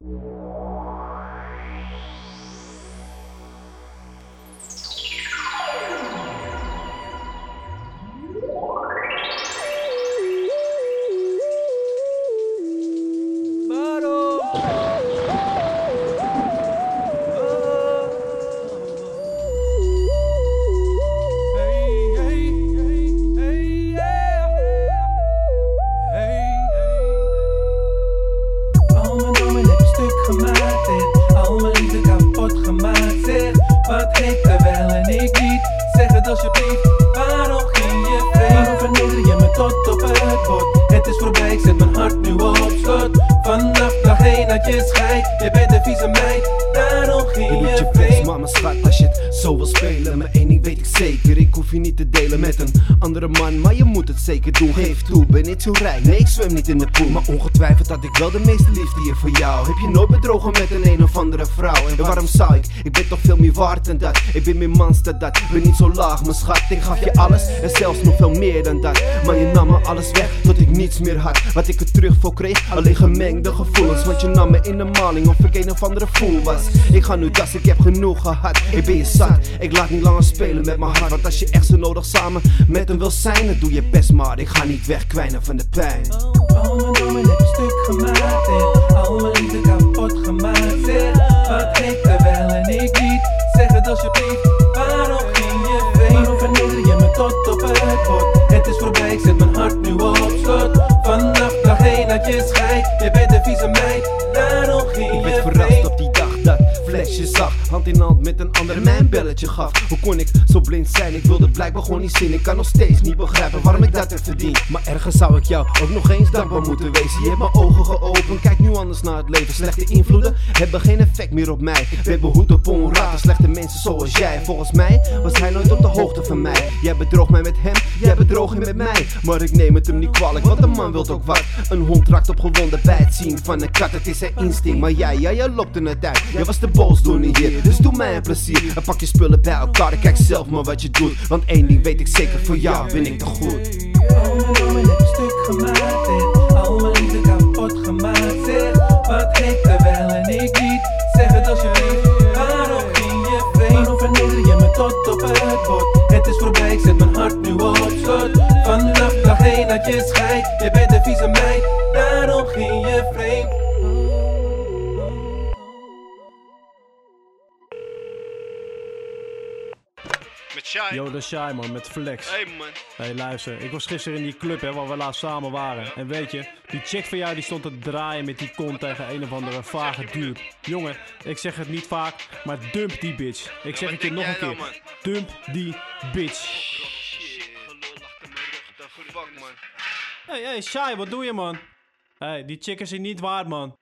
Al het is voorbij, ik zet mijn hart nu op slot. Vanaf dag één dat je scheidt, je bent een vieze meid. Spelen. Maar één ding weet ik zeker, ik hoef je niet te delen met een andere man. Maar je moet het zeker doen, geef toe, ben niet zo rijk. Nee, ik zwem niet in de poel, maar ongetwijfeld had ik wel de meeste liefde hier voor jou. Heb je nooit bedrogen met een een of andere vrouw? En waarom zou ik? Ik ben toch veel meer waard dan dat. Ik ben meer mans dan dat, ben niet zo laag, mijn schat. Ik gaf je alles en zelfs nog veel meer dan dat. Maar je nam me alles weg, niets meer had. Wat ik er terug voor kreeg, alleen gemengde gevoelens. Want je nam me in de maling of ik een of andere fool was. Ik ga nu das, ik heb genoeg gehad. Ik ben je zat, ik laat niet langer spelen met mijn hart. Want als je echt zo nodig samen met hem wil zijn, dan doe je best maar. Ik ga niet wegkwijnen van de pijn. Al mijn dromen heb stuk gemaakt al mijn liefde kapot gemaakt. Je je bent een vieze meid. Daarom ging Ik je werd verrast op die dag dat flesje zag. Hand in hand met een ander mijn belletje gaf. Hoe kon ik zo blind zijn? Ik wilde blijkbaar gewoon niet zien. Ik kan nog steeds niet begrijpen waarom ik dat heb verdiend. Maar ergens zou ik jou ook nog eens dankbaar moeten wezen. Je hebt mijn ogen geopend, kijk nu anders naar het leven. Slechte invloeden hebben geen effect meer op mij. Ben behoed op onraad slechte mensen zoals jij. Volgens mij was hij nooit op de hoogte van mij. Jij bedroog mij met hem, jij bedroog hem met mij. Maar ik neem het hem niet kwalijk, want een man wil ook wat. Een hond raakt opgewonden bij het zien van een kat. Het is zijn instinct, maar jij, ja, jij lokte het uit. Jij was de boosdoener hier, dus doe mij een plezier. En pak je spullen bij elkaar en kijk zelf maar wat je doet. Want één ding weet ik zeker, voor jou ben ik te goed Al mijn stuk gemaakt Zeg het alsjeblieft, waarom ging je vreemd? Waarom verneder je me tot op het bord? Het is voorbij, ik zet mijn hart nu op slot. Vanaf dag één dat je scheidt, je bent een vieze Yo, dat is Shai man, met Flex. Hey man. Hey, luister, ik was gisteren in die club hè, waar we laatst samen waren. En weet je, die chick van jou die stond te draaien met die kont tegen een of andere vage dude. Jongen, ik zeg het niet vaak, maar dump die bitch. Ik zeg het je nog een nou, keer. man? Dump die bitch. Man. Hey, hey, Shai, wat doe je man? Hey, die chick is hier niet waard man.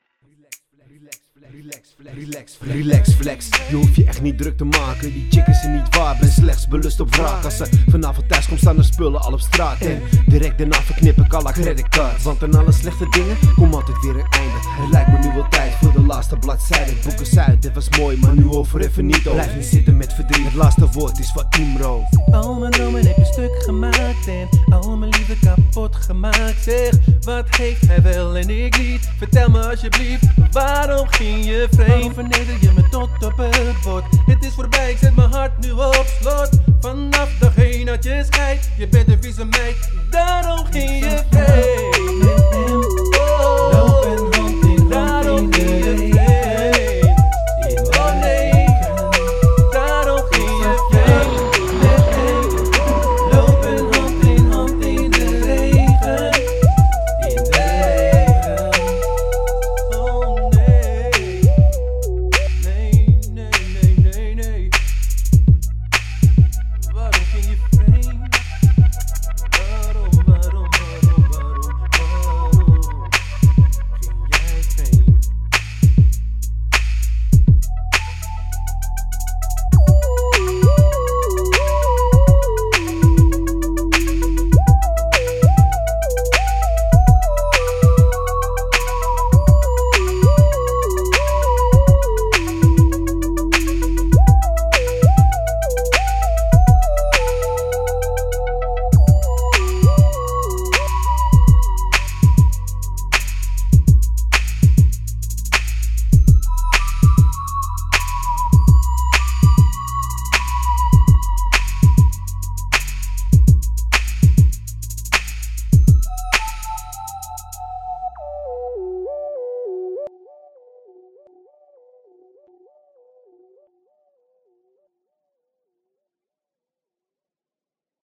Relax, relax, flex. Je hoeft je echt niet druk te maken. Die chick is er niet waar. Ben slechts belust op wraak. Als ze vanavond thuis komt, staan er spullen al op straat. En direct daarna verknip ik alle creditcards. Want aan alle slechte dingen komt altijd weer een einde. Het lijkt me nu wel tijd voor de laatste bladzijde. Het boek is uit, dit was mooi, maar nu over even niet. Blijf niet zitten met verdriet. Het laatste woord is van Imro. Al mijn dromen heb je stuk gemaakt en al mijn liefde kapot gemaakt. Zeg, wat heeft hij wel en ik niet? Vertel me alsjeblieft, waarom ging je vreemd? Verneder je me tot op het bord? Het is voorbij, ik zet mijn hart nu op slot. Vanaf dag één dat je scheidt, je bent een vieze meid, daarom ging je.